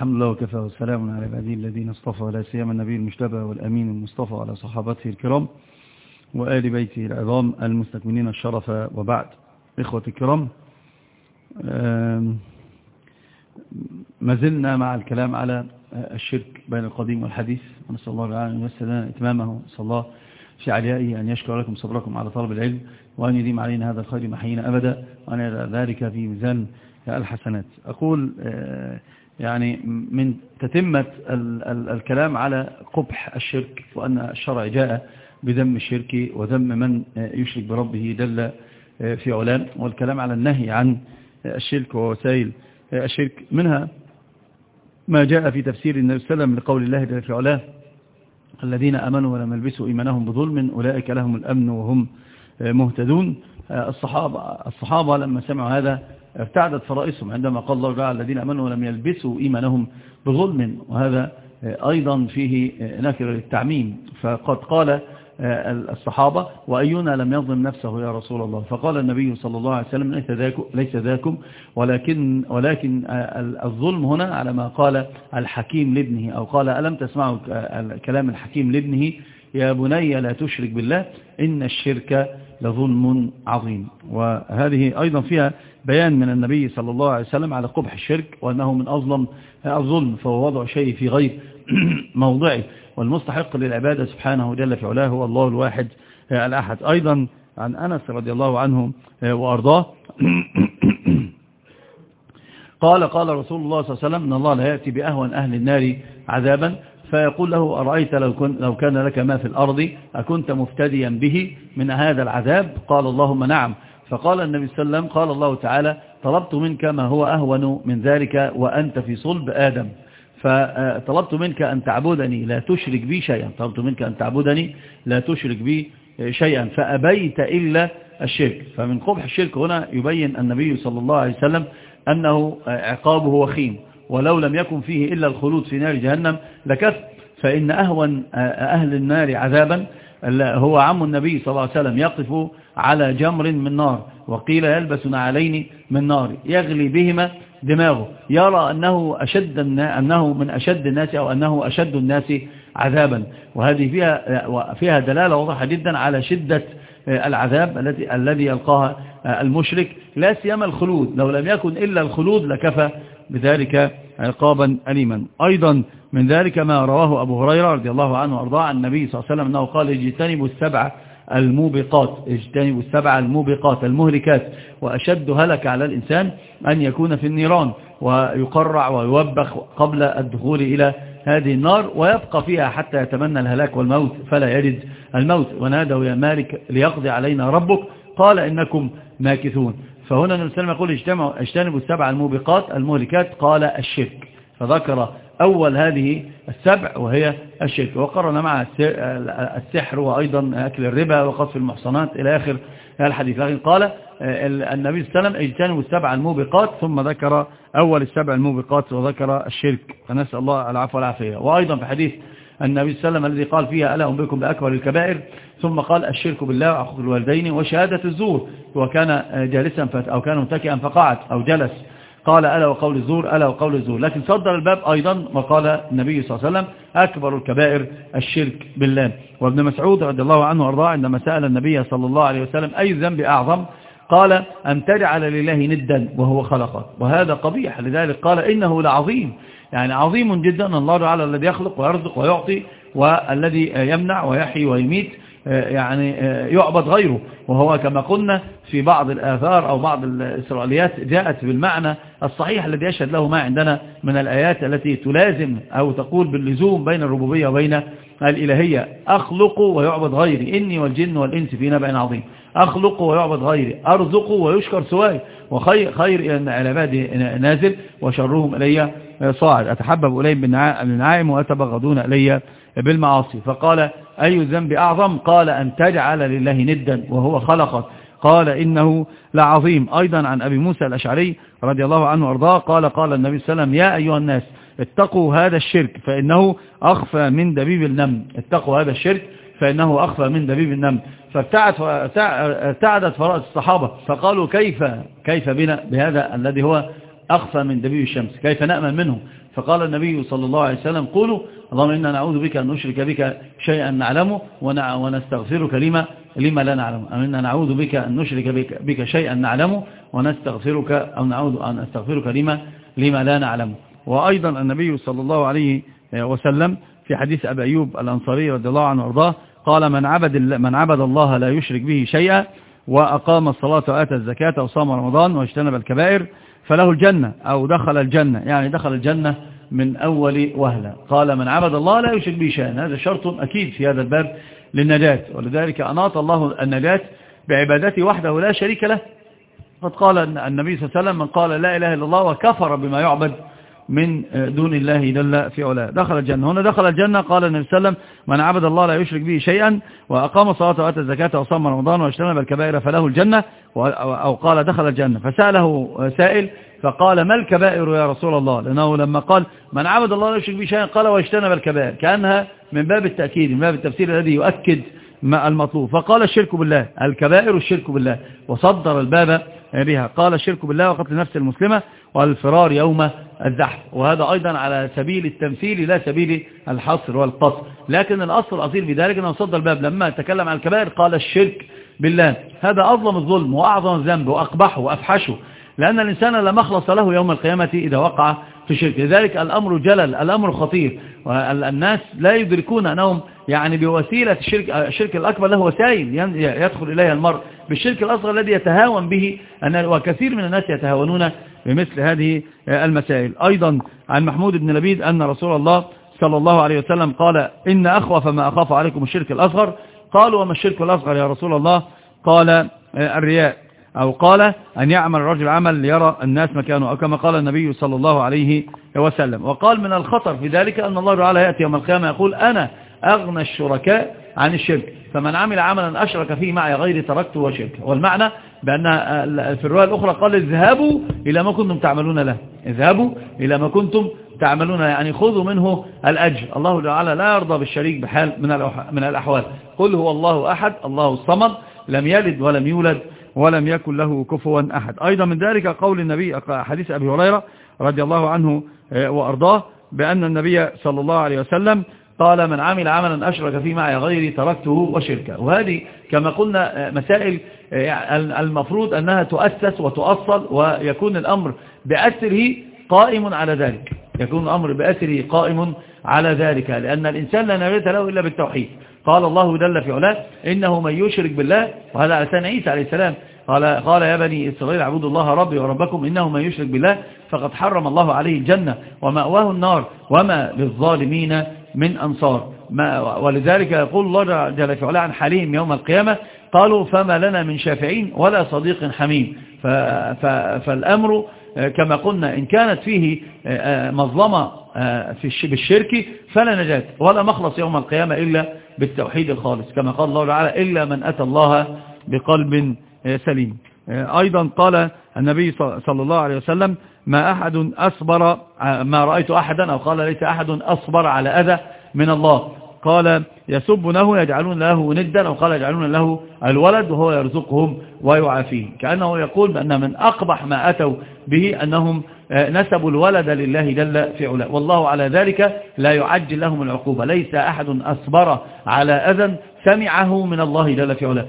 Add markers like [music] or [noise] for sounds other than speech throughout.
الحمد لله وكفى والسلام على عباده الذين اصطفى ولا سيما النبي المجتبى والأمين المصطفى على صحابته الكرام وآل بيته العظام المستكملين الشرف. وبعد إخوة الكرام ما زلنا مع الكلام على الشرك بين القديم والحديث. ونسأل الله تعالى أن يسلنا إتمامه. صلى الله في عليائه أن يشكر لكم صبركم على طلب العلم. وأن يديم علينا هذا الخير محينا أبدا. وأن ذلك في ميزان الحسنات. أقول يعني من تتمة الكلام على قبح الشرك وأن الشرع جاء بذم الشرك وذم من يشرك بربه دل في علام والكلام على النهي عن الشرك ووسائل الشرك. منها ما جاء في تفسير النبي صلى الله عليه وسلم لقول الله جل في علاه الذين أمنوا ولم يلبسوا إيمانهم بظلم أولئك لهم الأمن وهم مهتدون. الصحابة, الصحابة لما سمعوا هذا ارتعدت فرائسهم عندما قال الله تعالى الذين أمنوا ولم يلبسوا إيمانهم بظلم وهذا أيضا فيه نكر للتعميم. فقد قال الصحابة وأينا لم يظلم نفسه يا رسول الله؟ فقال النبي صلى الله عليه وسلم ليس, ذاكم ليس ذاكم ولكن, ولكن الظلم هنا على ما قال الحكيم لابنه أو قال ألم تسمعوا كلام الحكيم لابنه؟ يا بني لا تشرك بالله إن الشرك لظلم عظيم. وهذه أيضا فيها بيان من النبي صلى الله عليه وسلم على قبح الشرك وأنه من أظلم الظلم فهو وضع شيء في غير [clears throat] موضعه. والمستحق للعبادة سبحانه جل في علاه هو الله الواحد الأحد. أيضا عن أنس رضي الله عنه وأرضاه. [clears throat] قال قال رسول الله صلى الله عليه وسلم أن الله لا يأتي بأهون أهل النار عذابا فيقول له أرأيت لو, كن لو كان لك ما في الأرض أكنت مفتديا به من هذا العذاب؟ قال اللهم نعم. فقال النبي صلى الله عليه وسلم قال الله تعالى طلبت منك ما هو أهون من ذلك وأنت في صلب آدم. فطلبت منك أن تعبدني لا تشرك بي شيئا. طلبت منك أن تعبدني لا تشرك بي شيئا. فأبيت إلا الشرك. فمن قبح الشرك هنا يبين النبي صلى الله عليه وسلم أنه عقابه وخيم. ولو لم يكن فيه إلا الخلود في نار جهنم لكف فإن أهون أهل النار عذابا. هو عم النبي صلى الله عليه وسلم يقف على جمر من نار وقيل يلبس نعلين من نار يغلي بهما دماغه. يرى أنه, أشد أنه من أشد الناس أو أنه أشد الناس عذابا. وهذه فيها, فيها دلالة واضحة جدا على شدة العذاب الذي الذي يلقاها المشرك. لا سيما الخلود لو لم يكن إلا الخلود لكفى بذلك عقابا أليما. أيضا من ذلك ما رواه أبو هريرة رضي الله عنه وأرضاه عن النبي صلى الله عليه وسلم أنه قال اجتنبوا السبع الموبقات اجتنبوا السبع الموبقات المهلكات وأشد هلك على الإنسان أن يكون في النيران ويقرع ويوبخ قبل الدخول إلى هذه النار ويبقى فيها حتى يتمنى الهلاك والموت فلا يرد الموت. ونادوا يا مالك ليقضي علينا ربك قال إنكم ماكثون. فهنا النبي صلى الله عليه وسلم يقول اجتنبوا السبع الموبقات المهلكات قال الشرك. فذكر أول هذه السبع وهي الشرك. وقرن مع السحر وأيضا أكل الربا وقصف المحصنات إلى آخر الحديث. لكن قال النبي صلى الله عليه وسلم اجتنبوا السبع الموبقات ثم ذكر أول السبع الموبقات وذكر الشرك. فنسأل الله العفو والعافية. وأيضا في حديث النبي صلى الله عليه وسلم الذي قال فيها ألا أنبئكم بأكبر الكبائر ثم قال الشرك بالله وعقوق الوالدين وشهادة الزور. وكان جالسا أو كان متكئا فقعد أو جلس. قال ألا وقول الزور ألا وقول الزور. لكن صدر الباب أيضا وقال النبي صلى الله عليه وسلم أكبر الكبائر الشرك بالله. وابن مسعود رضي الله عنه وأرضاه عندما سأل النبي صلى الله عليه وسلم أي ذنب أعظم؟ قال أن تجعل لله ندا وهو خلقك وهذا قبيح. لذلك قال إنه لعظيم. يعني عظيم جدا. الله تعالى الذي يخلق ويرزق ويعطي والذي يمنع ويحيي ويميت. يعني يعبد غيره. وهو كما قلنا في بعض الآثار أو بعض الإسرائيليات جاءت بالمعنى الصحيح الذي يشهد له ما عندنا من الآيات التي تلازم أو تقول باللزوم بين الربوبية وبين الإلهية. أخلق ويعبد غيري إني والجن والإنس في نبأ عظيم. أخلق ويعبد غيري أرزق ويشكر سواي. وخير خير العباد نازل وشرهم إلي صاعد أتحبب إليهم بالنعائم وأتبغضون إلي بالمعاصي. فقال أي الذنب أعظم؟ قال أن تجعل لله ندا وهو خلقك. قال إنه لعظيم. أيضا عن أبي موسى الأشعري رضي الله عنه وأرضاه قال قال النبي صلى الله عليه وسلم يا أيها الناس اتقوا هذا الشرك فإنه أخفى من دبيب النمل اتقوا هذا الشرك فإنه أخفى من دبيب النمل فابتعدت فرائس الصحابة فقالوا كيف كيف بنا؟ بهذا الذي هو أخفى من دبيب الشمس كيف نأمن منه؟ فقال النبي صلى الله عليه وسلم قولوا اللهم إنا نعوذ بك أن نشرك بك شيئا نعلمه ونستغفرك لما, لما لا نعلمه. أو إنا نعوذ بك أن نشرك بك, بك شيئا نعلمه ونستغفرك أو نعوذ أن نستغفرك لما, لما لا نعلمه. وأيضا النبي صلى الله عليه وسلم في حديث أبي أيوب الأنصاري رضي الله عنه وأرضاه قال من عبد, من عبد الله لا يشرك به شيئا وأقام الصلاة وآتى الزكاة وصام رمضان واجتنب الكبائر فله الجنة أو دخل الجنة يعني دخل الجنة من أول وهلة. قال من عبد الله لا يشرك به شيئا. هذا شرط أكيد في هذا الباب للنجاة. ولذلك أناط الله النجاة بعبادته وحده لا شريك له. قد قال النبي صلى الله عليه وسلم من قال لا إله إلا الله وكفر بما يعبد من دون الله جل في علاه. دخل الجنة. هنا دخل الجنة. قال النبي صلى الله عليه وسلم من عبد الله لا يشرك به شيئا وأقام الصلاة وآتى الزكاة وصام رمضان واجتنب الكبائر فله الجنة. أو قال دخل الجنة. فسأله سائل فقال ما الكبائر يا رسول الله؟ لأنه لما قال من عبد الله لا يشرك به شيئا قال واجتنب الكبائر. كأنها من باب التأكيد من باب التفسير الذي يؤكد ما المطلوب. فقال الشرك بالله. الكبائر الشرك بالله. وصدر الباب بها. قال الشرك بالله وقتل نفس المسلمة والفرار يوم الزحف وهذا أيضا على سبيل التمثيل لا سبيل الحصر والقصر. لكن الأصل الأصيل في ذلك أنه صد الباب. لما تكلم عن الكبائر قال الشرك بالله. هذا أظلم الظلم وأعظم الذنب وأقبحه وأفحشه. لأن الإنسان لا مخلص له يوم القيامة إذا وقع في الشرك لذلك الأمر جلل الأمر خطير. والناس لا يدركون أنهم يعني بوسيلة الشرك, الشرك الأكبر له وسائل يدخل إليها المرء. بالشرك الأصغر الذي يتهاون به أن وكثير من الناس يتهاونون بمثل هذه المسائل. أيضا عن محمود بن لبيد أن رسول الله صلى الله عليه وسلم قال إن أخوف ما أخاف عليكم الشرك الأصغر. قالوا وما الشرك الأصغر يا رسول الله؟ قال الرياء. أو قال أن يعمل الرجل عمل ليرى الناس مكانه أو كما قال النبي صلى الله عليه وسلم. وقال من الخطر في ذلك أن الله تعالى يأتي يوم القيامة يقول أنا أغنى الشركاء عن الشرك. فمن عمل عملا أشرك فيه معي غير تركته وشرك. والمعنى بأن في الرواية الأخرى قال اذهبوا إلى ما كنتم تعملون له. اذهبوا إلى ما كنتم تعملون يعني خذوا منه الأجر. الله تعالى لا يرضى بالشريك بحال من الأحوال. قل هو الله أحد الله الصمد لم يلد ولم يولد. ولم يكن له كفوا أحد. أيضا من ذلك قول النبي حديث أبي هريرة رضي الله عنه آه، وأرضاه بأن النبي صلى الله عليه وسلم قال من عمل عملا أشرك فيه معي غيري تركته وشركه. وهذه كما قلنا آه، مسائل آه، المفروض أنها تؤسس وتؤصل ويكون الأمر بأسره قائم على ذلك. يكون الأمر بأسره قائم على ذلك لأن الإنسان لا نبيت له إلا بالتوحيد. قال الله جل في علاه إنه من يشرك بالله وهذا على لسان عيسى عليه السلام. قال, قال يا بني إسرائيل اعبدوا الله ربي وربكم إنه من يشرك بالله فقد حرم الله عليه الجنة ومأواه النار وما للظالمين من أنصار. ما ولذلك يقول الله جل في علاه عن حليم يوم القيامة قالوا فما لنا من شافعين ولا صديق حميم. فالأمر كما قلنا إن كانت فيه مظلمة في بالشرك فلا نجاة ولا مخلص يوم القيامة إلا بالتوحيد الخالص كما قال الله تعالى إلا من أتى الله بقلب سليم. أيضا قال النبي صلى الله عليه وسلم ما أحد أصبر ما رأيت أحدا أو قال ليس أحد أصبر على أذى من الله. قال يسبونه يجعلون له ندا أو قال يجعلون له الولد وهو يرزقهم ويعافيه. كأنه يقول بأن من أقبح ما أتوا به أنهم نسبوا الولد لله جل في علاه. والله على ذلك لا يعجل لهم العقوبة. ليس أحد أصبر على أذى سمعه من الله جل في علاه.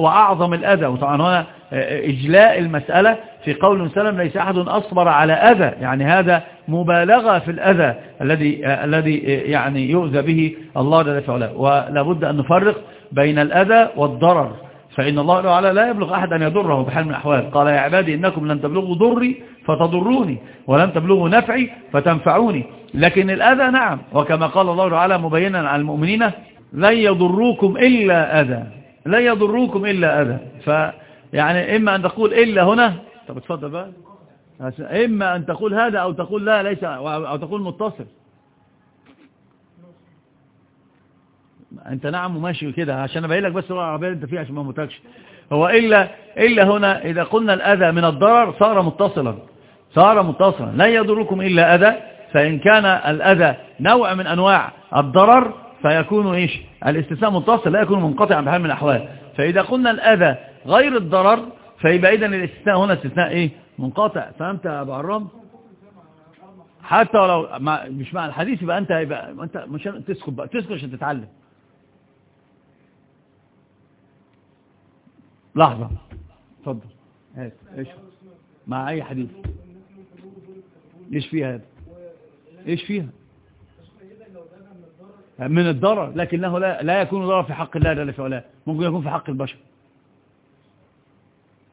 وأعظم الأذى وطبعا هنا إجلاء المسألة في قول سلم ليس أحد أصبر على أذى. يعني هذا مبالغة في الأذى الذي الذي يعني يؤذى به الله جل في علاه. ولا بد أن نفرق بين الأذى والضرر. فإن الله تعالى لا يبلغ أحد أن يضره بحال من الأحوال. قال يا عبادي إنكم لن تبلغوا ضري فتضروني ولن تبلغوا نفعي فتنفعوني. لكن الأذى نعم وكما قال الله تعالى مبينا على المؤمنين لن يضروكم إلا أذى. لن يضروكم إلا أذى. فيعني إما أن تقول إلا هنا طب اتفضل بقى. إما أن تقول هذا أو تقول لا ليس أو تقول متصل. أنت نعم وماشي كده عشان أبين لك بس اللغة العربيه أنت فيها عشان ما موتكش هو إلا إلا هنا إذا قلنا الأذى من الضرر صار متصلا. صار متصلا. لا يضركم إلا أذى. فإن كان الأذى نوع من أنواع الضرر فيكون إيش؟ الاستثناء متصل لا يكون منقطعا بحال من الأحوال. فإذا قلنا الأذى غير الضرر فيبقى اذا الاستثناء هنا استثناء إيه؟ منقطع. فهمت يا أبو عرام حتى لو ما مش مع الحديث يبقى انت يبقى أنت مش تسكت بقى. تسكت عشان تتعلم. لحظة. اتفضل. هات. إيش؟ مع أي حديث؟ إيش فيها هذا؟ إيش فيها؟ من الضرر لكنه لا, لا يكون ضرر في حق الله جل وعلا ممكن يكون في حق البشر.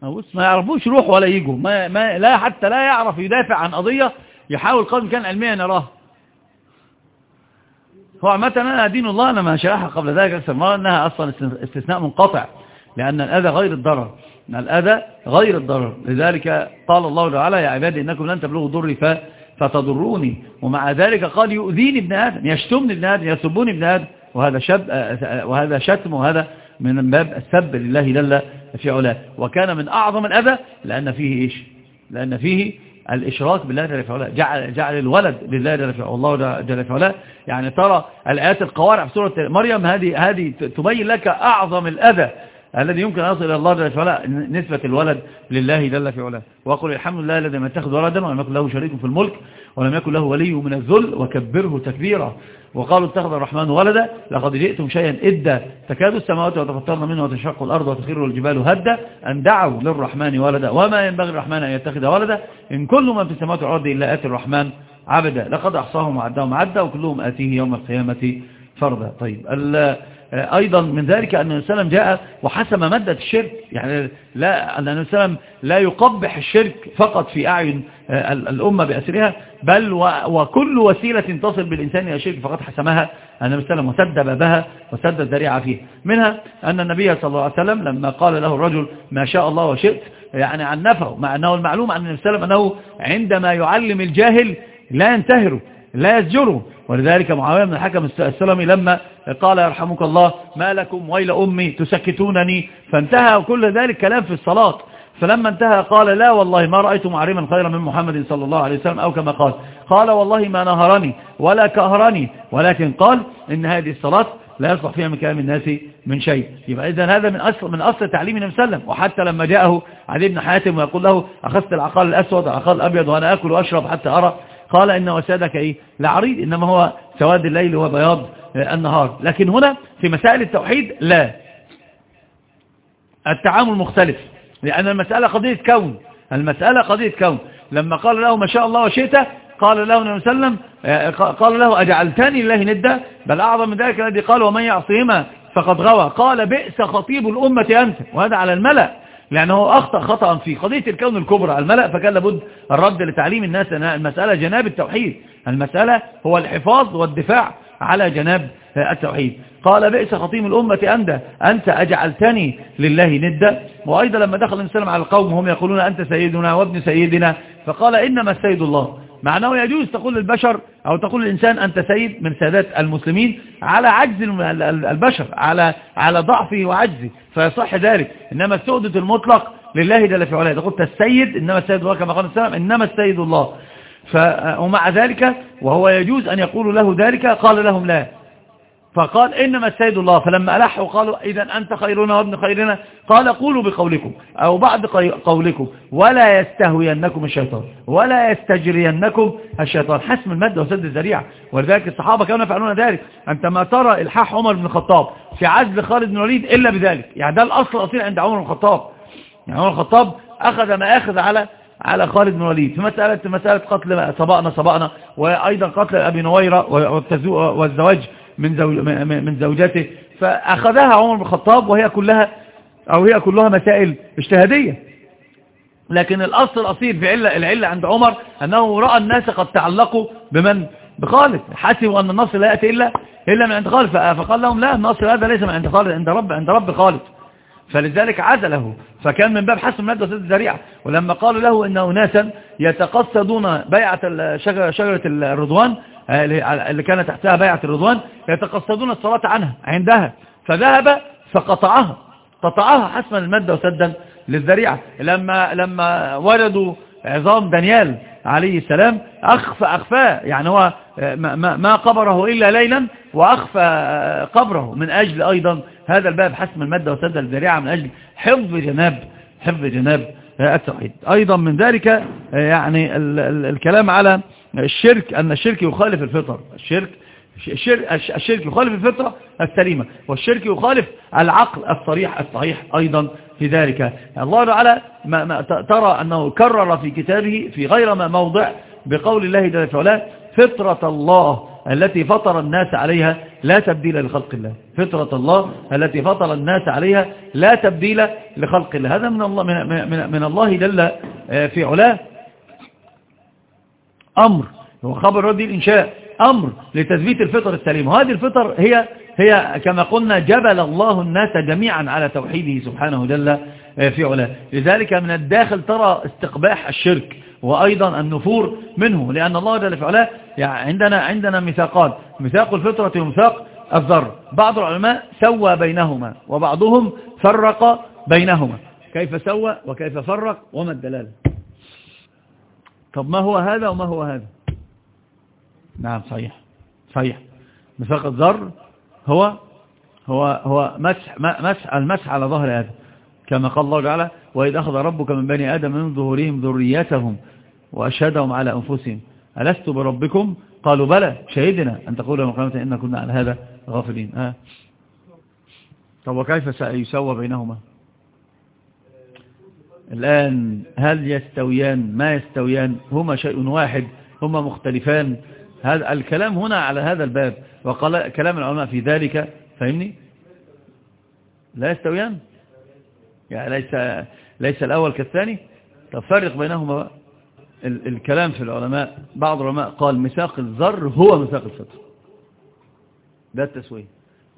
بص ما يعرفوش يروحوا ولا يجوا ما, ما لا حتى لا يعرف يدافع عن قضية يحاول قدر كان علميا يراها هو عامة أنا دين الله أنا ما شرحها قبل ذلك أكثر مرة أنها أصلا استثناء منقطع لأن الأذى غير الضرر. الأذى غير الضرر. لذلك قال الله تعالى يا عبادي إنكم لن تبلغوا ضري فتضروني. ومع ذلك قال يؤذيني ابن آدم يشتمني ابن آدم يسبوني ابن آدم. وهذا, شب وهذا شتم وهذا من باب السب لله جل في علاه وكان من أعظم الأذى لأن فيه إيش؟ لأن فيه الإشراك بالله جل في علاه جعل, جعل الولد لله جل في الله جل في علاه يعني ترى الآيات القوارع في سورة مريم هذه هذه تبين لك أعظم الأذى الذي يمكن أن يصل إلى الله جل في علاه نسبة الولد لله جل في علاه. وقل الحمد لله الذي لم يتخذ ولدا ولم يكن له شريك في الملك ولم يكن له ولي من الذل وكبره تكبيرا. وقالوا اتخذ الرحمن ولدا لقد جئتم شيئا إدا. تكاد السماوات وتفطرن منه وتشق الأرض وتخر الجبال هدا. أن دعوا للرحمن ولدا. وما ينبغي الرحمن أن يتخذ ولدا إن كل من في السماوات والأرض إلا آتي الرحمن عبدا. لقد أحصاهم وعدهم عدا وكلهم آتيه يوم القيامة فردا. طيب أيضا من ذلك أن النبي صلى جاء وحسم مادة الشرك. يعني لا أن النبي صلى لا يقبح الشرك فقط في أعين آه، الأمة بأسرها بل وكل وسيلة تصل بالإنسان إلى الشرك فقد حسمها النبي صلى الله عليه وسلم وسد بابها وسد الذريعة فيه. منها أن النبي صلى الله عليه وسلم لما قال له الرجل ما شاء الله وشئت يعني عن نفعه مع أنه المعلوم عن النبي صلى الله عليه وسلم أنه عندما يعلم الجاهل لا ينتهره. لا يسجره ولذلك معاوية بن الحكم السلمي لما قال يرحمك الله ما لكم ويل أمي تسكتونني؟ فانتهى كل ذلك كلام في الصلاة. فلما انتهى قال لا والله ما رأيت معرما خيرا من محمد صلى الله عليه وسلم. أو كما قال قال والله ما نهرني ولا كهرني ولكن قال إن هذه الصلاة لا يصلح فيها من كلام الناس من شيء. يبقى إذا هذا من أصل, من أصل تعليم النبي صلى الله عليه وسلم. وحتى لما جاءه علي بن حاتم ويقول له أخذت العقال الأسود العقال الأبيض وأنا أكل وأشرب حتى أرى قال إن وسادك إيه؟ لعريض إنما هو سواد الليل وبياض النهار. لكن هنا في مسائل التوحيد لا. التعامل مختلف لأن المسألة قضية كون. المسألة قضية كون. لما قال له ما شاء الله وشئت قال له النبي صلى الله عليه وسلم قال له أجعلتني الله ندى بل أعظم من ذلك الذي قال ومن يعصيهما فقد غوى. قال بئس خطيب الأمة أنت. وهذا على الملأ. لأنه أخطأ خطأ في قضية الكون الكبرى. الملأ فكان لابد الرد لتعليم الناس المسألة جناب التوحيد. المسألة هو الحفاظ والدفاع على جناب التوحيد. قال بئس خطيم الأمة أنت. أنت أجعلتني لله ندا. وأيضا لما دخل الإنسان على القوم هم يقولون أنت سيدنا وابن سيدنا. فقال إنما السيد الله. معناه يجوز تقول للبشر أو تقول للإنسان أنت سيد من سادات المسلمين على عجز البشر على على ضعفه وعجزه فيصح ذلك. إنما السؤدة المطلق لله جل في علاه. قلت السيد إنما السيد الله كما قال السلام إنما السيد الله. ومع ذلك وهو يجوز أن يقولوا له ذلك قال لهم لا. فقال إنما السيد الله. فلما ألحوا قالوا إذا أنت خيرنا وابن خيرنا. قال قولوا بقولكم أو بعد قولكم. ولا يستهوينكم الشيطان. ولا يستجرينكم الشيطان. حسم المادة وسد الزريعة ولذلك الصحابة كانوا يفعلون ذلك. أنت ما ترى إلحاح عمر بن الخطاب في عزل خالد بن الوليد إلا بذلك. يعني ده الأصل الأصيل عند عمر بن الخطاب. يعني عمر الخطاب أخذ ما أخذ على على خالد بن الوليد. في مسألة, مسألة قتل سبقنا سبقنا. وأيضا قتل أبي نويرة والزواج. من, زوج من زوجته فأخذها عمر بن الخطاب وهي كلها أو هي كلها مسائل اجتهادية. لكن الأصل الأصيل في علة العلة عند عمر أنه رأى الناس قد تعلقوا بمن؟ بخالد. حسبوا أن النصر لا يأتي إلا, إلا من عند خالد. فقال لهم لا النصر هذا ليس من عند خالد عند رب, عند رب خالد. فلذلك عزله. فكان من باب حسن مادة وسد الذريعة. ولما قالوا له أن أناسا يتقصدون بيعة شجرة الرضوان اللي كان تحتها بيعة الرضوان يتقصدون الصلاة عنها عندها. فذهب فقطعها قطعها حسما المادة وسدا للذريعة. لما لما وجدوا عظام دانيال عليه السلام أخفى أخفاه يعني هو ما, ما قبره إلا ليلا وأخفى قبره من أجل أيضا هذا الباب حسم المادة وسد الذريعة من أجل حفظ جناب حفظ جناب التوحيد. أيضا من ذلك يعني الكلام على الشرك أن الشرك يخالف الفطر. الشرك الشرك يخالف الفطرة السليمة والشرك يخالف العقل الصريح الصحيح أيضا في ذلك. الله تعالى ما ما ترى أنه كرر في كتابه في غير ما موضع بقول الله جل وعلا فطرة الله التي فطر الناس عليها لا تبديل لخلق الله. فطرة الله التي فطر الناس عليها لا تبديل لخلق الله. هذا من الله من, من, من الله جل في علاه. أمر هو خبر ردي الإنشاء أمر لتثبيت الفطر السليم. وهذه الفطر هي هي كما قلنا جبل الله الناس جميعا على توحيده سبحانه جل في علاه. لذلك من الداخل ترى استقباح الشرك وأيضا النفور منه لأن الله جل في علاه يعني عندنا عندنا ميثاقات ميثاق الفطرة وميثاق الذر بعض العلماء سوى بينهما وبعضهم فرق بينهما. كيف سوى وكيف فرق وما الدلالة طب ما هو هذا وما هو هذا؟ نعم صحيح. صحيح. ميثاق الذر هو هو هو مسح مسح المسح على ظهر آدم. كما قال الله تعالى وإذ أخذ ربك من بني آدم من ظهورهم ذريتهم وأشهدهم على أنفسهم. ألست بربكم؟ قالوا بلى شهدنا أن تقول يوم القيامة إن كنا على هذا غافلين. آه. طب وكيف سيسوى بينهما؟ الآن هل يستويان؟ ما يستويان؟ هما شيء واحد هما مختلفان. هذا الكلام هنا على هذا الباب وقال كلام العلماء في ذلك فهمني لا يستويان؟ يعني ليس, ليس الأول كالثاني؟ تفرق بينهما بقى الكلام في العلماء. بعض العلماء قال مساق الذر هو مساق الفطر. ده التسوية.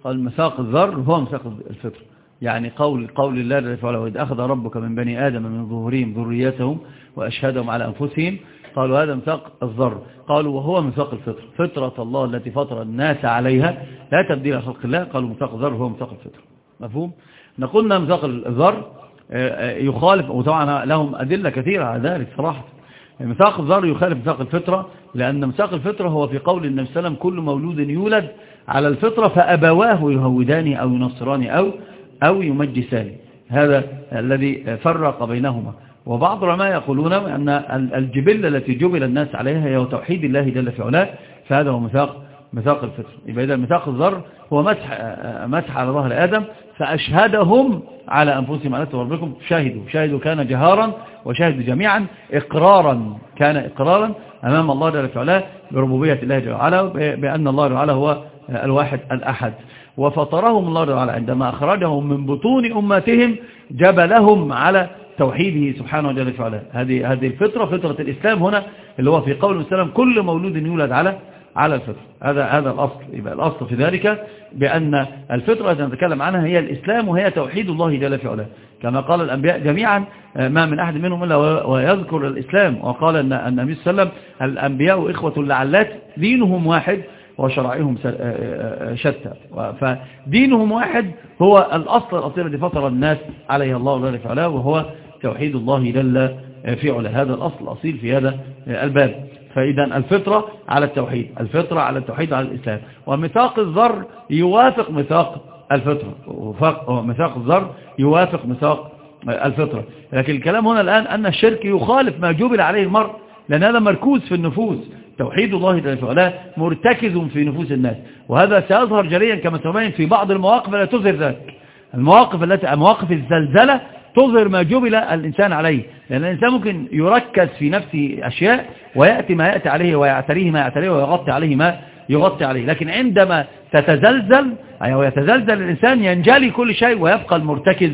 قال مساق الذر هو مساق الفطر. يعني قول قول الله جل وعلا وإذ أخذ ربك من بني آدم من ظهورهم ذريتهم وأشهدهم على أنفسهم قالوا هذا مساق الذر قالوا وهو مساق الفطر. فطرة الله التي فطر الناس عليها لا تبديل خلق الله. قالوا مساق الذر هو مساق الفطر. مفهوم؟ نقولنا مساق الذر آه، آه، يخالف وطبعا لهم أدلة كثيرة على ذلك صراحة. مساق الذر يخالف مساق الفطرة لأن مساق الفطرة هو في قول النبي صلى الله عليه وسلم كل مولود يولد على الفطرة فأبواه يهودان أو ينصران أو, أو يمجسان. هذا الذي فرق بينهما. وبعض العلماء يقولون أن الجبلة التي جبل الناس عليها هي توحيد الله جل في علاه. فهذا هو مساق مساق الفطر يبقى إذا مساق الذر هو مسح, مسح على ظهر آدم. فأشهدهم على أنفسهم. أن ربكم. شاهدوا. شاهدوا كان جهارا وشاهدوا جميعا. إقرارا. كان إقرارا أمام الله جل وعلا بربوبية الله جل وعلا. بأن الله جل وعلا هو الواحد الأحد. وفطرهم الله وعلا. عندما أخرجهم من بطون أمتهم جبلهم على توحيده سبحانه وعلا. هذه هذه الفطرة فطرة الإسلام هنا اللي هو في قول السلام كل مولود يولد على على الفطر هذا هذا الأصل. يبقى الأصل في ذلك بأن الفطرة التي نتكلم عنها هي الإسلام وهي توحيد الله جل في علاه كما قال الأنبياء جميعا ما من أحد منهم إلا ويذكر الإسلام. وقال أن النبي صلى الله عليه وسلم الأنبياء إخوة لعلات دينهم واحد. وشرائعهم شتى. فدينهم واحد هو الأصل الأصيل الذي فطر الناس عليه الله جل في علاه وهو توحيد الله جل في علاه. هذا الأصل الأصيل في هذا الباب. فإذا الفطرة على التوحيد الفطرة على التوحيد على الإسلام. وميثاق الذر يوافق ميثاق الفطرة. وميثاق الذر يوافق ميثاق الفطرة. لكن الكلام هنا الآن أن الشرك يخالف ما جبل عليه المرء لأن هذا مركوز في النفوس. توحيد الله جل وعلا مرتكز في نفوس الناس. وهذا سيظهر جليا كما تبين في بعض المواقف لا تظهر ذلك. المواقف التي مواقف الزلزلة تظهر ما جبل الإنسان عليه. لأن الإنسان ممكن يركز في نفسه أشياء ويأتي ما يأتي عليه ويعتريه ما يعتريه ويغطي عليه ما يغطي عليه. لكن عندما تتزلزل أو يتزلزل الإنسان ينجلي كل شيء ويبقى المرتكز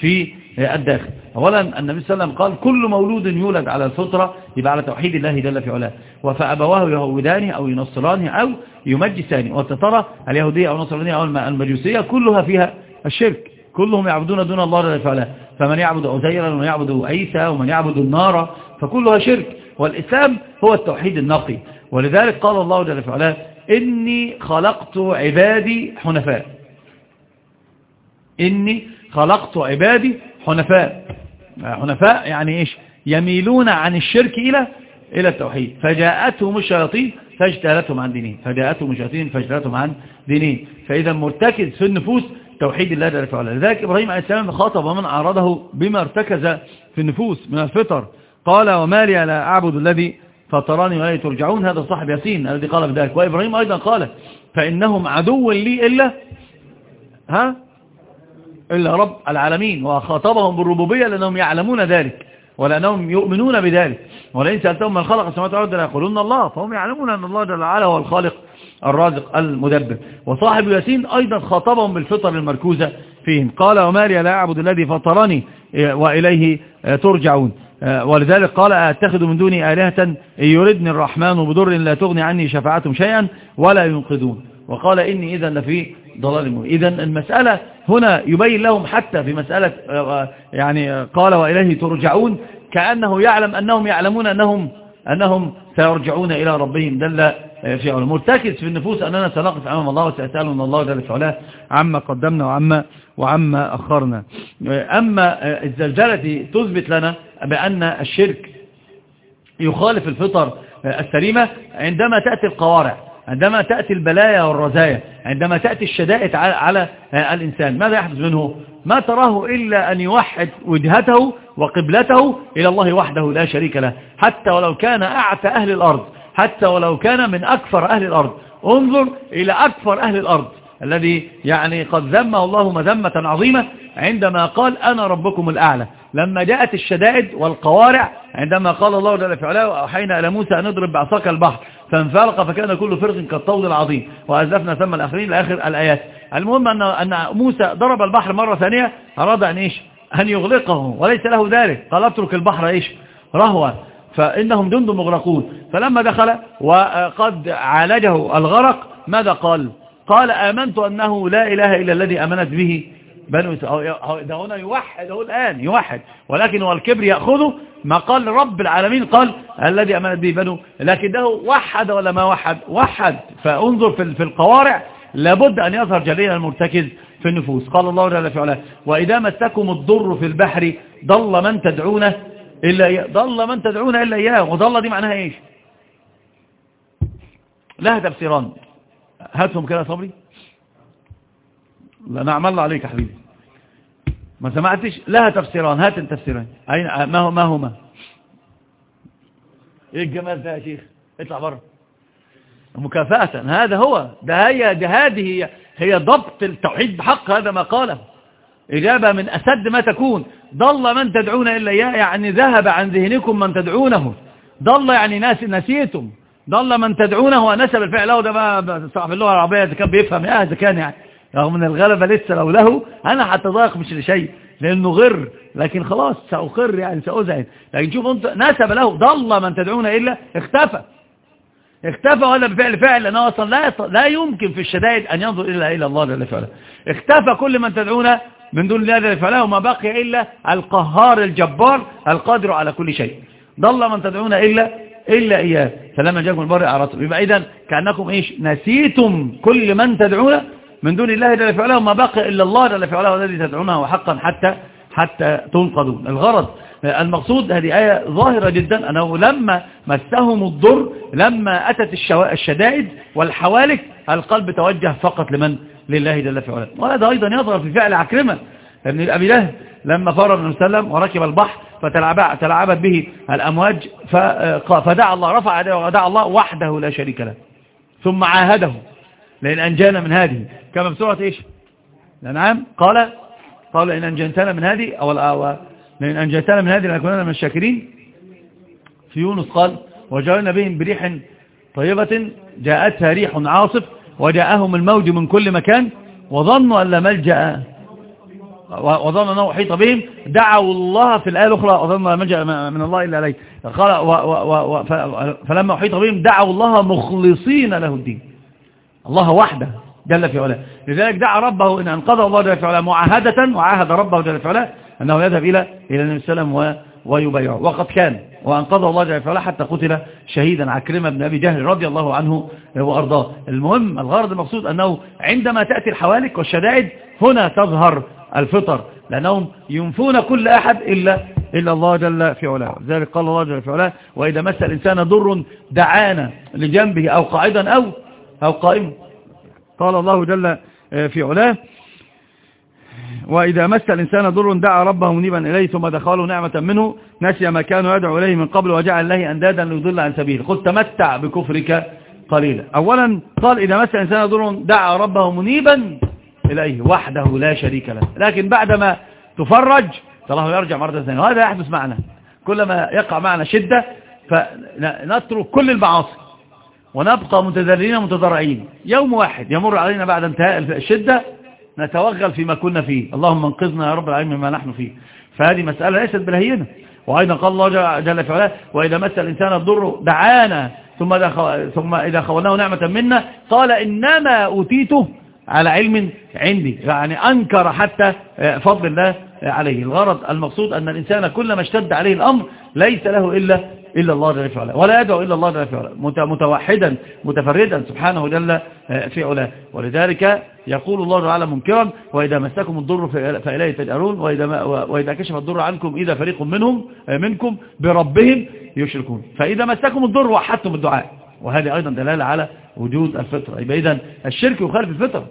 في الداخل. أولا النبي صلى الله عليه وسلم قال كل مولود يولد على الفطرة يبقى على توحيد الله جل في علاه. وفأبواه يهودانه أو ينصرانه أو يمجسانه وتترى اليهودية أو النصرانية أو المجوسية كلها فيها الشرك. كلهم يعبدون دون الله جل في علاه فمن يعبد عزيرا ومن يعبد عيسى ومن يعبد النار فكلها شرك. والإسلام هو التوحيد النقي. ولذلك قال الله جل وعلا إني خلقت عبادي حنفاء. إني خلقت عبادي حنفاء. حنفاء يعني إيش؟ يميلون عن الشرك إلى إلى التوحيد. فجاءتهم الشياطين فاجتالتهم عن دينهم. فجاءتهم الشياطين فاجتالتهم عن دينهم. فإذا مرتكز في النفوس توحيد الله جل وعلا. لذلك إبراهيم عليه السلام خاطب من عارضه بما ارتكز في النفوس من الفطر. قال وما لي لا أعبد الذي فطراني ولا ترجعون. هذا صاحب ياسين الذي قال بذلك. وإبراهيم أيضا قال فإنهم عدو لي إلا ها؟ إلا رب العالمين. وخاطبهم بالربوبية لأنهم يعلمون ذلك. ولأنهم يؤمنون بذلك. ولئن سألتهم من خلق السماوات والأرض لا يقولون الله فهم يعلمون أن الله جل وعلا هو الخالق الرازق المدبر. وصاحب ياسين أيضا خاطبهم بالفطر المركوزة فيهم. قال وما لي لا أعبد الذي فطرني وإليه ترجعون. ولذلك قال أتخذ من دوني آلهة إن يردني الرحمن بضر لا تغني عني شفاعتهم شيئا ولا ينقذون. وقال إني إذا لفي ضلال مبين. إذا المسألة هنا يبين لهم حتى في مسألة يعني قال وإليه ترجعون كأنه يعلم أنهم يعلمون أنهم أنهم سيرجعون إلى ربهم. دل في علم مرتكز في النفوس أننا سنقف أمام الله وسأسأل من الله جل وعلا عما قدمنا وعما وعما أخرنا. أما الزلزلة تثبت لنا بأن الشرك يخالف الفطر السليمة عندما تأتي القوارع. عندما تأتي البلايا والرزايا عندما تأتي الشدائد على الإنسان ماذا يحدث منه؟ ما تراه إلا أن يوحد وجهته وقبلته إلى الله وحده لا شريك له حتى ولو كان أعتى أهل الأرض حتى ولو كان من أكثر أهل الأرض. انظر إلى أكثر أهل الأرض الذي يعني قد ذمه الله مذمة عظيمة عندما قال أنا ربكم الأعلى. لما جاءت الشدائد والقوارع عندما قال الله جل في علاه وأوحينا إلى موسى أن نضرب بعصاك البحر. فانفلق فكأن كل فرق كالطول العظيم. وأزلفنا ثم الآخرين لآخر الآيات. المهم أن, أن موسى ضرب البحر مرة ثانية أراد أن إيش؟ أن يغلقه وليس له ذلك. قال اترك البحر إيش؟ رهوا. فإنهم جند مغرقون فلما دخل وقد عالجه الغرق ماذا قال؟ قال آمنت أنه لا إله إلا الذي أمنت به بنو ده هنا يوحد هو الآن يوحد. ولكن هو الكبر يأخذه ما قال رب العالمين قال الذي أمنت به بنو. لكنه وحد ولا ما وحد؟ وحد. فانظر في القوارع لابد أن يظهر جليل المرتكز في النفوس. قال الله جل في علاه وإذا مسكم الضر في البحر ضل من تدعونه إلا ضل من تدعونه إلا إياه. وضل دي معناها إيش؟ لها تفسيران. هاتهم كده صبري. لا نعم الله عليك يا حبيبي. ما سمعتش؟ لها تفسيران هات التفسيران أين؟ ما هو ما هما؟ إيه الجمال ده يا شيخ؟ اطلع بره. مكافأة هذا هو. ده هي ده هذه هي, ضبط التوحيد بحق هذا ما قاله. إجابة من أسد ما تكون. ضل من تدعون إلا إياه يعني ذهب عن ذهنكم من تدعونه. ضل يعني ناس نسيتم. ضل من تدعونه ونسب الفعل له ده ما صاحب اللغة العربية كان بيفهم يا كان يعني. رغم من الغلبة لسه لو له أنا حتى ضايق مش لشيء لأنه غر. لكن خلاص سأقر يعني سأزعل لكن شوف أنت نسب له. ضل من تدعون إلا اختفى. اختفى ولا بفعل فعل لأنه أصلا لا, لا يمكن في الشدائد أن ينظر إلا إلى الله جل فعله اختفى كل من تدعون من دون الله جل فعله وما بقي إلا القهار الجبار القادر على كل شيء. ضل من تدعون إلا إلا إياه. فلما جاءكم البر أعرضتم. يبقى إذن كأنكم إيش؟ نسيتم كل من تدعون من دون الله جل فعله ما بقي إلا الله جل فعله الذي تدعونه حقا حتى حتى تنقذوا الغرض المقصود هذه آية ظاهرة جدا أنه لما مسهم الضر لما أتت الشدائد والحوالك القلب توجه فقط لمن؟ لله جل فعله. وهذا أيضا يظهر في فعل عكرمة ابن الأبي له لما الله عليه وسلم وركب البحر فتلعبت به الأمواج فدعا الله رفع يديه ودعا الله وحده لا شريك له. ثم عاهده. لأن أنجانا من هذه. كما في سورة إيش؟ الأنعام. قال قال إن أنجنتنا من هذه أو, أو لأن أنجنتنا من هذه لنكوننا من الشاكرين. في يونس قال وجعلنا بهم بريح طيبة جاءتها ريح عاصف وجاءهم الموج من كل مكان وظنوا أن لا ملجأ وظن أنه حيط بهم. دعوا الله في الآية الأخرى وظنوا لا ملجأ من الله إلا عليه قال فلما حيط بهم دعوا الله مخلصين له الدين. الله وحده جل في علاه. لذلك دعا ربه إن أنقذه الله جل في علاه معاهدة وعاهد ربه جل في علاه أنه يذهب إلى إلى النبي صلى الله عليه وسلم ويبايعه. وقد كان وأنقذه الله جل في علاه حتى قتل شهيدا عكرمة بن أبي جهل رضي الله عنه وأرضاه. المهم الغرض المقصود أنه عندما تأتي الحوالك والشدائد هنا تظهر الفطر لأنهم ينفون كل أحد إلا إلا الله جل في علاه. ذلك قال الله جل في علاه وإذا مس الإنسان ضر دعانا لجنبه أو قاعدا أو أو قائم. قال الله جل في علاه وإذا مس الإنسان ضر دعا ربه منيبا إليه ثم دخله نعمة منه نسي ما كان يدعو إليه من قبل وجعل له أندادا ليضل عن سبيله. قل تمتع بكفرك قليلا. أولا قال إذا مس الإنسان ضر دعا ربه منيبا إليه وحده لا شريك له. لكن بعدما تفرج تراه يرجع مرة ثانية. وهذا يحدث معنا. كلما يقع معنا شدة فنترك كل المعاصي. ونبقى متذرين متضرعين يوم واحد يمر علينا بعد انتهاء الشدة نتوغل فيما كنا فيه. اللهم انقذنا يا رب العالمين مما نحن فيه. فهذه مسألة ليست بالهينة وأيضا قال الله جل في علاه وإذا مس الإنسان الضر دعانا ثم, ثم إذا خولناه نعمة منا قال إنما أوتيته على علم عندي. يعني أنكر حتى فضل الله عليه. الغرض المقصود أن الإنسان كلما اشتد عليه الأمر ليس له إلا إلا الله جل في علاه ولا يدعو إلا الله جل في علاه متوحدا متفردا. سبحانه جل في علاه. ولذلك يقول الله تعالى منكرا وإذا مسكم الضر فإليه تجأرون وإذا, وإذا كشف الضر عنكم إذا فريق منهم منكم بربهم يشركون. فإذا مسكم الضر وحدتم الدعاء. وهذه أيضا دلالة على وجود الفطرة. إذن الشرك يخالف الفطرة.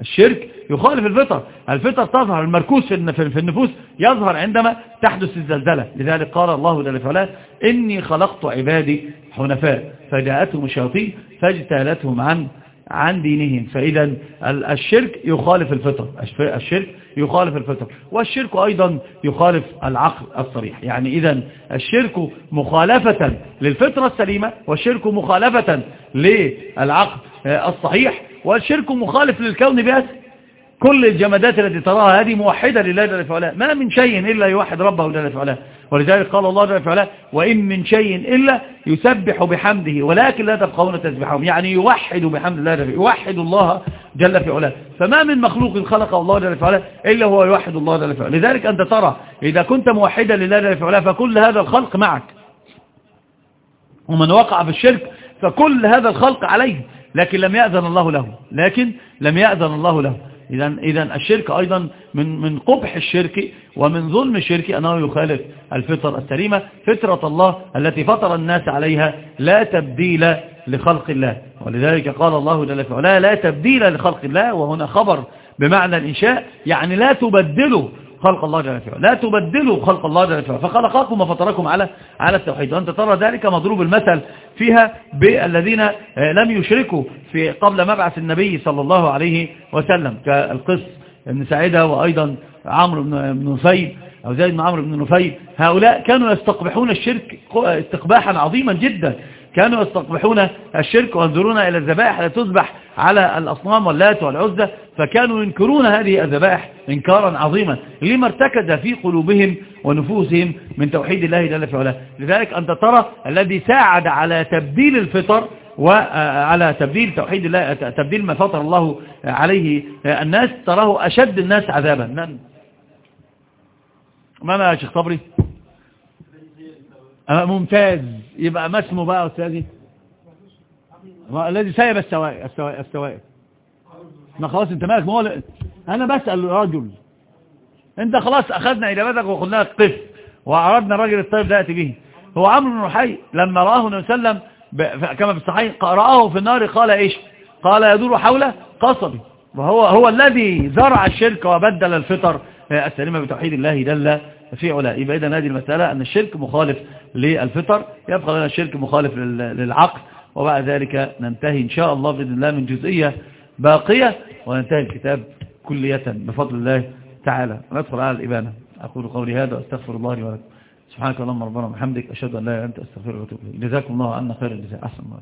الشرك يخالف الفطر. الفطر تظهر المركوز في النفوس يظهر عندما تحدث الزلزلة. لذلك قال الله جل وعلا إني خلقت عبادي حنفاء فجاءتهم الشياطين فاجتالتهم عن عن دينهم. فإذا الشرك يخالف الفطر. الشرك يخالف الفطر. والشرك أيضا يخالف العقل الصريح. يعني إذا الشرك مخالفة للفطرة السليمة والشرك مخالفة للعقل الصحيح والشرك مخالف للكون بأس. كل الجمادات التي تراها هذه موحدة لله جل وعلا. ما من شيء إلا يوحد ربه جل وعلا. ولذلك قال الله جل وعلا وإن من شيء إلا يسبح بحمده ولكن لا تفقهون تسبحهم يعني يوحد بحمد الله جل يوحد الله جل في علاه. فما من مخلوق خلقه الله جل وعلا إلا هو يوحد الله جل وعلا لذلك أنت ترى إذا كنت موحدا لله جل وعلا فكل هذا الخلق معك. ومن وقع في الشرك فكل هذا الخلق عليه لكن لم يأذن الله له. لكن لم يأذن الله له. إذا إذا الشرك أيضا من من قبح الشرك ومن ظلم الشرك أنه يخالف الفطر السليمة. فطرة الله التي فطر الناس عليها لا تبديل لخلق الله. ولذلك قال الله جل وعلا لا تبديل لخلق الله. وهنا خبر بمعنى الإنشاء يعني لا تبدلوا خلق الله جل وعلا. لا تبدلوا خلق الله جل وعلا. فخلقكم وفطركم على على التوحيد. وأنت ترى ذلك مضروب المثل فيها بالذين لم يشركوا في قبل مبعث النبي صلى الله عليه وسلم. كالقس بن سعيدة وأيضا عمرو بن نفيل أو زيد بن عمرو بن نفيل هؤلاء كانوا يستقبحون الشرك استقباحا عظيما جدا. كانوا يستقبحون الشرك. وينظرون إلى الذبائح التي تذبح على الأصنام واللات والعزة فكانوا ينكرون هذه الذبائح إنكارا عظيما لما ارتكز في قلوبهم ونفوسهم من توحيد الله جل في علاه. لذلك أنت ترى الذي ساعد على تبديل الفطر وعلى تبديل توحيد الله تبديل ما فطر الله عليه. الناس تراه أشد الناس عذابا. من من يا شيخ صبري؟ ممتاز. يبقى ما اسمه بقى أستاذي؟ الذي سيب السوائق السوائق السوائق ما خلاص انت مالك ما هو أنا بسأل الرجل أنت خلاص أخذنا اجابتك لك قف وعرضنا الراجل الطيب ده يأتي به. هو عمرو بن رحي لما رآه النبي صلى الله عليه وسلم كما في الصحيح رآه في النار قال إيش؟ قال يدور حول قصبي. وهو هو الذي زرع الشرك وبدل الفطر. السليمة بتوحيد الله جل في علا يبقى إذا هذه المسألة أن الشرك مخالف للفطر يبقى لنا الشرك مخالف للعقل. وبعد ذلك ننتهي إن شاء الله بإذن الله من جزئية باقية. وننتهي الكتاب كلية بفضل الله تعالى. ندخل على الإبانة. أقول قولي هذا وأستغفر الله لي ولكم. سبحانك اللهم ربنا وبحمدك. أشهد أن لا إله إلا أنت أستغفرك وأتوب إليك. جزاكم الله عنا خير الجزاء. أحسن الله